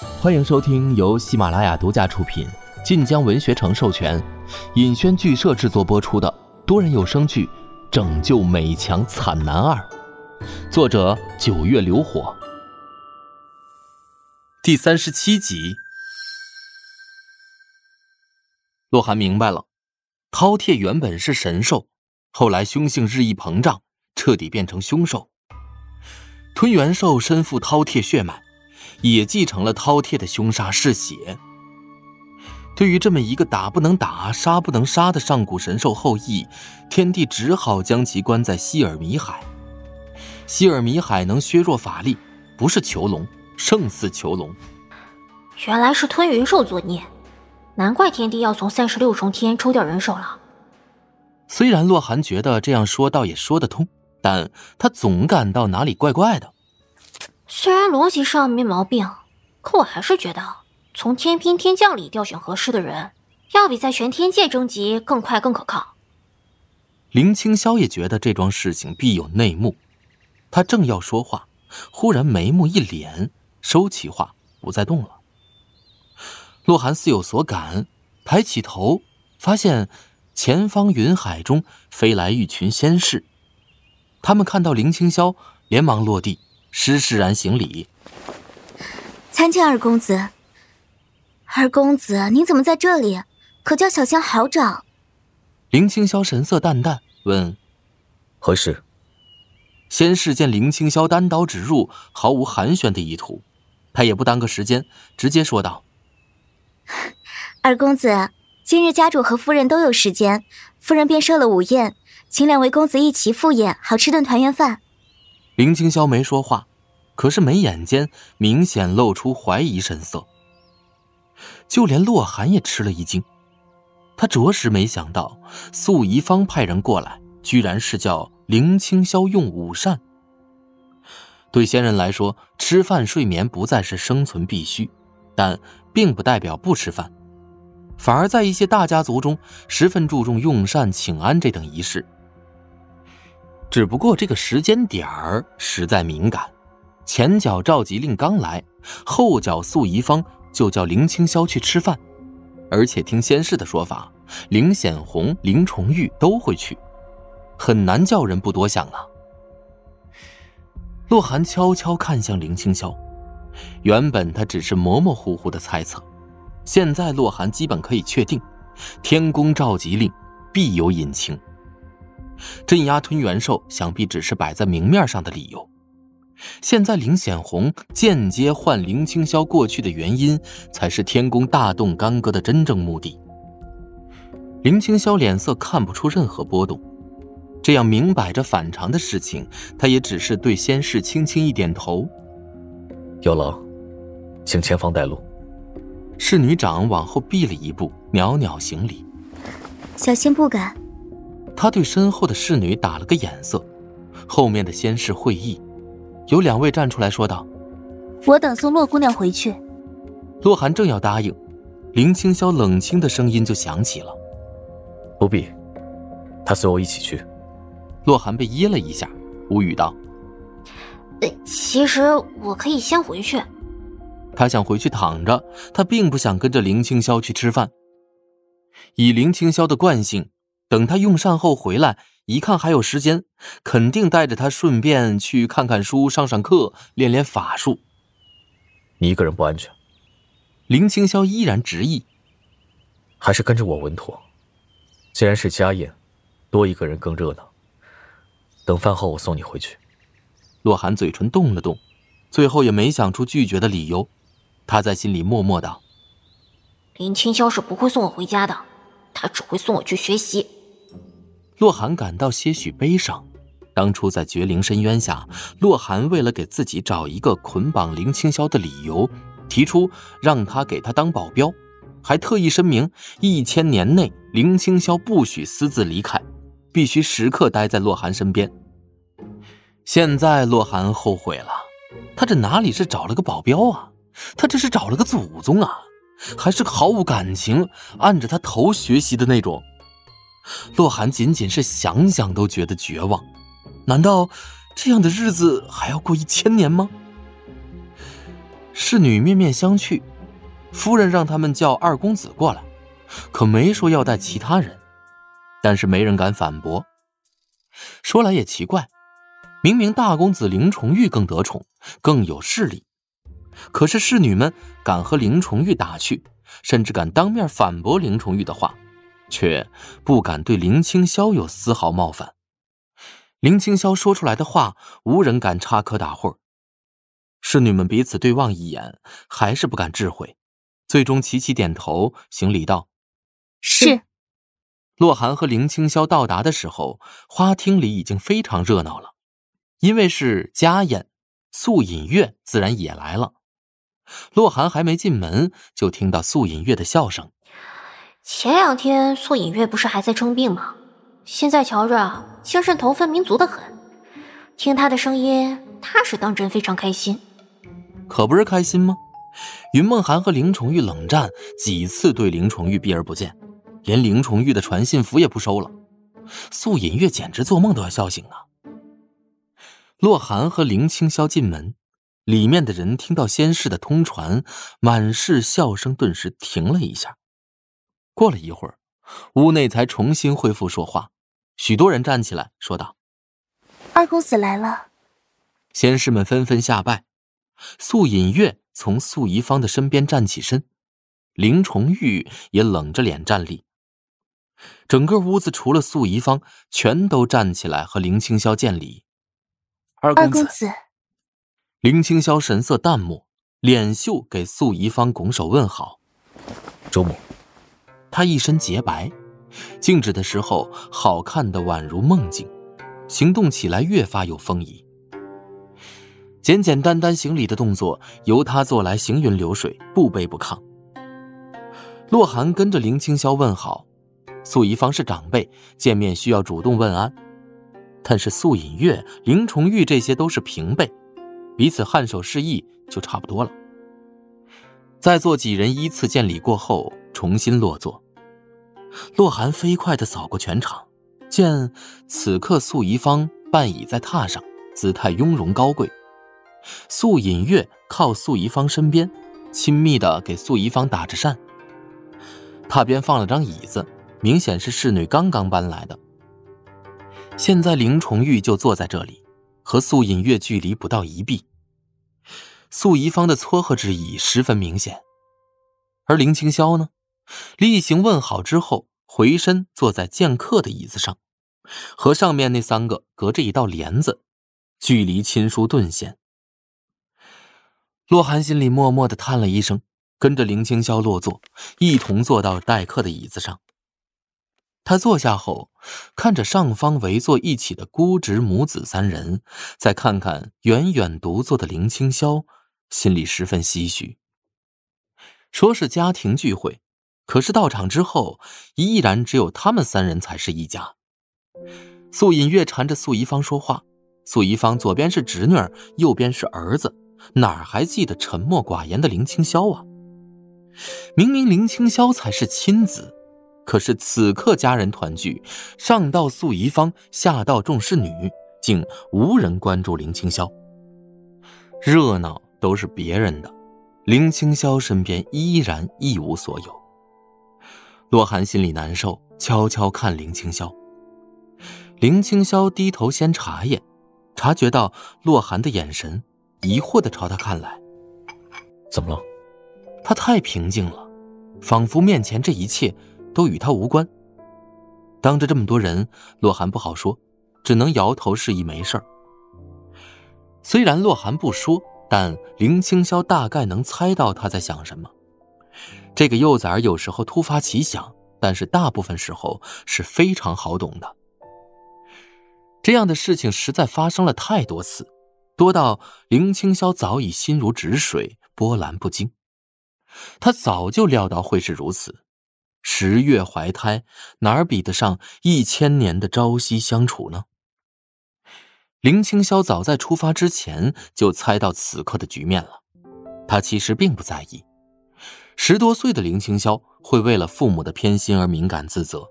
欢迎收听由喜马拉雅独家出品、晋江文学城授权、尹轩剧社制作播出的多人有声剧《拯救美强惨男二》，作者九月流火，第三十七集。洛寒明白了，饕餮原本是神兽，后来凶性日益膨胀，彻底变成凶兽。吞元兽身负饕餮血脉，也继承了饕餮的凶杀嗜血。对于这么一个打不能打、杀不能杀的上古神兽后裔，天帝只好将其关在希尔米海。希尔米海能削弱法力，不是囚笼，胜似囚笼。原来是吞云兽作孽，难怪天帝要从三十六重天抽调人手了。虽然洛寒觉得这样说倒也说得通。但他总感到哪里怪怪的。虽然逻辑上没毛病，可我还是觉得从天兵天将里调选合适的人，要比在玄天界征集更快更可靠。林青霄也觉得这桩事情必有内幕，他正要说话，忽然眉目一敛，收起话，不再动了。洛寒似有所感，抬起头，发现前方云海中飞来一群仙士。他们看到林青霄，连忙落地，施施然行礼。参见二公子。二公子，您怎么在这里？可叫小仙好找。林青霄神色淡淡问：“何事？”仙士见林青霄单刀直入，毫无寒暄的意图，他也不耽搁时间，直接说道：“二公子，今日家主和夫人都有时间，夫人便设了午宴。”请两位公子一起赴宴，好吃顿团圆饭。林青霄没说话，可是眉眼间明显露出怀疑神色。就连洛寒也吃了一惊，他着实没想到素仪芳派人过来，居然是叫林青霄用午膳。对仙人来说，吃饭睡眠不再是生存必须，但并不代表不吃饭，反而在一些大家族中十分注重用膳请安这等仪式。只不过这个时间点儿实在敏感，前脚召集令刚来，后脚素仪芳就叫林青霄去吃饭，而且听仙士的说法，林显红、林重玉都会去，很难叫人不多想啊。洛寒悄悄看向林青霄，原本他只是模模糊糊的猜测，现在洛寒基本可以确定，天宫召集令必有隐情。镇压吞元兽，想必只是摆在明面上的理由。现在林显红间接换林清霄过去的原因，才是天宫大动干戈的真正目的。林清霄脸色看不出任何波动，这样明摆着反常的事情，他也只是对仙士轻轻一点头。有劳，请前方带路。侍女长往后避了一步，袅袅行礼。小仙不敢。他对身后的侍女打了个眼色，后面的仙士会意，有两位站出来说道：“我等送洛姑娘回去。”洛寒正要答应，林青霄冷清的声音就响起了：“不必，他随我一起去。”洛寒被噎了一下，无语道：“其实我可以先回去。”他想回去躺着，他并不想跟着林青霄去吃饭。以林青霄的惯性。等他用膳后回来，一看还有时间，肯定带着他顺便去看看书、上上课、练练法术。你一个人不安全。林青霄依然执意，还是跟着我稳妥。既然是家宴，多一个人更热闹。等饭后我送你回去。洛寒嘴唇动了动，最后也没想出拒绝的理由。他在心里默默道：“林青霄是不会送我回家的，他只会送我去学习。”洛寒感到些许悲伤。当初在绝灵深渊下，洛寒为了给自己找一个捆绑林青霄的理由，提出让他给他当保镖，还特意声明一千年内林青霄不许私自离开，必须时刻待在洛寒身边。现在洛寒后悔了，他这哪里是找了个保镖啊，他这是找了个祖宗啊，还是毫无感情、按着他头学习的那种。洛寒仅仅是想想都觉得绝望，难道这样的日子还要过一千年吗？侍女面面相觑，夫人让他们叫二公子过来，可没说要带其他人，但是没人敢反驳。说来也奇怪，明明大公子林重玉更得宠，更有势力，可是侍女们敢和林重玉打趣，甚至敢当面反驳林重玉的话，却不敢对林青霄有丝毫冒犯。林青霄说出来的话，无人敢插科打诨。侍女们彼此对望一眼，还是不敢置喙，最终齐齐点头行礼道：“是。”洛寒和林青霄到达的时候，花厅里已经非常热闹了，因为是家宴，素隐月自然也来了。洛寒还没进门，就听到素隐月的笑声。前两天素隐月不是还在生病吗？现在瞧着精神头分明足的很，听他的声音，他是当真非常开心。可不是开心吗？云梦涵和林崇玉冷战几次，对林崇玉避而不见。连林崇玉的传信符也不收了，素隐月简直做梦都要笑醒啊！洛寒和林青霄进门，里面的人听到仙氏的通传，满是笑声，顿时停了一下。过了一会儿，屋内才重新恢复说话，许多人站起来说道：“二公子来了。”仙士们纷纷下拜。素隐月从素仪芳的身边站起身，林重玉也冷着脸站立。整个屋子除了素仪芳，全都站起来和林青霄见礼。二公子，林青霄神色淡漠，脸秀给素仪芳拱手问好。周母，他一身洁白，静止的时候好看的宛如梦境，行动起来越发有风仪。简简单单行礼的动作由他做来，行云流水，不卑不亢。洛寒跟着林青霄问好。素仪芳是长辈，见面需要主动问安，但是素隐月、林重玉这些都是平辈，彼此颔首示意就差不多了。在座几人依次见礼过后，重新落座。洛寒飞快地扫过全场，见此刻素仪芳半倚在榻上，姿态雍容高贵。素隐月靠素仪芳身边，亲密地给素仪芳打着扇。榻边放了张椅子。明显是侍女刚刚搬来的。现在林重玉就坐在这里，和素隐月距离不到一臂。素仪芳的撮合之意十分明显，而林青霄呢，例行问好之后，回身坐在见客的椅子上，和上面那三个隔着一道帘子，距离亲疏顿显。洛寒心里默默的叹了一声，跟着林青霄落座，一同坐到待客的椅子上。他坐下后，看着上方围坐一起的姑侄母子三人，再看看远远独坐的林青霄，心里十分唏嘘。说是家庭聚会，可是到场之后，依然只有他们三人才是一家。素隐月缠着素仪芳说话，素仪芳左边是侄女，右边是儿子，哪还记得沉默寡言的林青霄啊？明明林青霄才是亲子。可是此刻家人团聚，上到素仪芳，下到众侍女，竟无人关注林青霄。热闹都是别人的，林青霄身边依然一无所有。洛寒心里难受，悄悄看林青霄。林青霄低头掀茶叶，察觉到洛寒的眼神，疑惑的朝他看来。怎么了？他太平静了，仿佛面前这一切。都与他无关。当着这么多人，洛寒不好说，只能摇头示意没事。虽然洛寒不说，但林青霄大概能猜到他在想什么。这个幼崽有时候突发奇想，但是大部分时候是非常好懂的。这样的事情实在发生了太多次，多到林青霄早已心如止水，波澜不惊。他早就料到会是如此。十月怀胎，哪儿比得上一千年的朝夕相处呢？林青霄早在出发之前就猜到此刻的局面了，他其实并不在意。十多岁的林青霄会为了父母的偏心而敏感自责，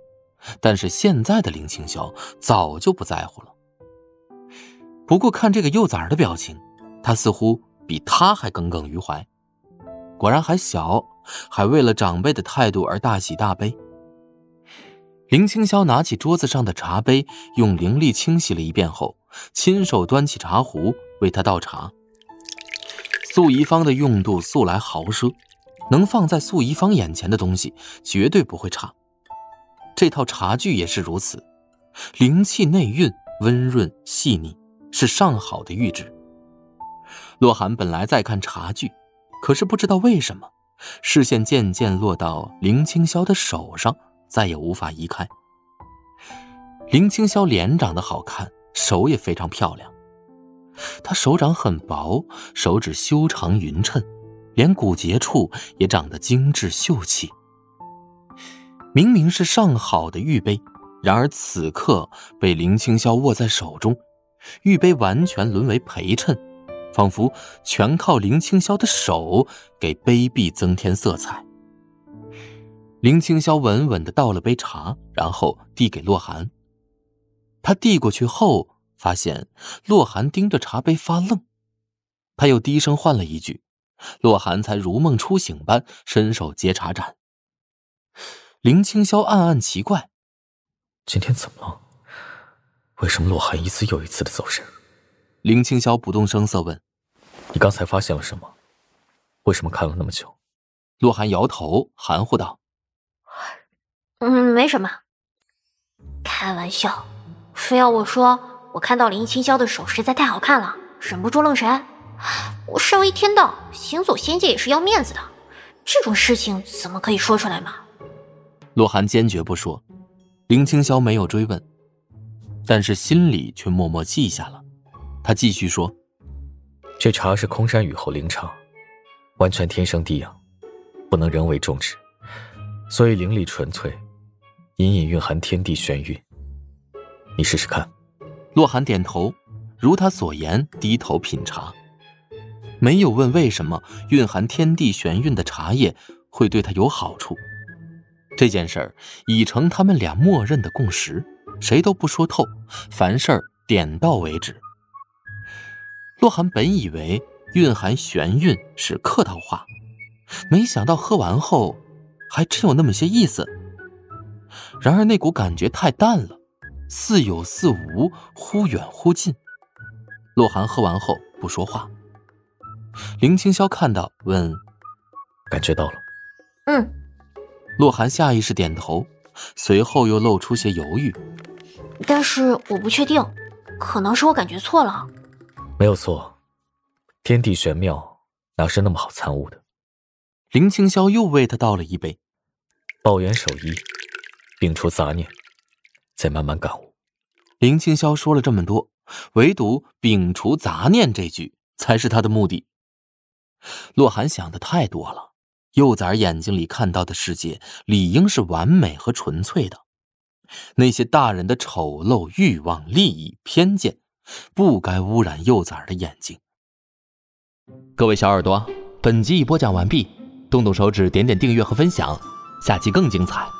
但是现在的林青霄早就不在乎了。不过看这个幼崽的表情，他似乎比他还耿耿于怀。果然还小，还为了长辈的态度而大喜大悲。林青霄拿起桌子上的茶杯，用灵力清洗了一遍后，亲手端起茶壶为他倒茶。素宜芳的用度素来豪奢，能放在素宜芳眼前的东西绝对不会差。这套茶具也是如此，灵气内蕴，温润细腻，是上好的玉质。洛寒本来在看茶具，可是不知道为什么，视线渐渐落到林青霄的手上。再也无法移开。林青霄脸长得好看，手也非常漂亮。他手掌很薄，手指修长匀称，连骨节处也长得精致秀气。明明是上好的玉杯，然而此刻被林青霄握在手中，玉杯完全沦为陪衬，仿佛全靠林青霄的手给杯壁增添色彩。林青霄稳稳的倒了杯茶，然后递给洛寒。他递过去后，发现洛寒盯着茶杯发愣。他又低声唤了一句，洛寒才如梦初醒般伸手接茶盏。林青霄暗暗奇怪：今天怎么了？为什么洛寒一次又一次的走神？林青霄不动声色问：“你刚才发现了什么？为什么看了那么久？”洛寒摇头，含糊道。嗯，没什么。开玩笑，非要我说，我看到林青霄的手实在太好看了，忍不住愣神。我身为天道，行走仙界也是要面子的，这种事情怎么可以说出来嘛？洛寒坚决不说。林青霄没有追问，但是心里却默默记下了。他继续说：“这茶是空山雨后灵茶，完全天生地养，不能人为种植，所以灵力纯粹。”隐隐蕴含天地玄韵，你试试看。洛寒点头，如他所言，低头品茶，没有问为什么蕴含天地玄韵的茶叶会对他有好处。这件事儿已成他们俩默认的共识，谁都不说透，凡事点到为止。洛寒本以为蕴含玄韵是客套话，没想到喝完后还真有那么些意思。然而那股感觉太淡了，似有似无，忽远忽近。洛寒喝完后不说话。林青霄看到，问：“感觉到了？”“嗯。”洛寒下意识点头，随后又露出些犹豫：“但是我不确定，可能是我感觉错了。”“没有错，天地玄妙，哪是那么好参悟的？”林青霄又为他倒了一杯，抱元守一。摒除杂念，再慢慢感悟。林青霄说了这么多，唯独“摒除杂念”这句才是他的目的。洛寒想的太多了，幼崽眼睛里看到的世界理应是完美和纯粹的，那些大人的丑陋、欲望、利益、偏见，不该污染幼崽的眼睛。各位小耳朵，本集已播讲完毕，动动手指，点点订阅和分享，下期更精彩。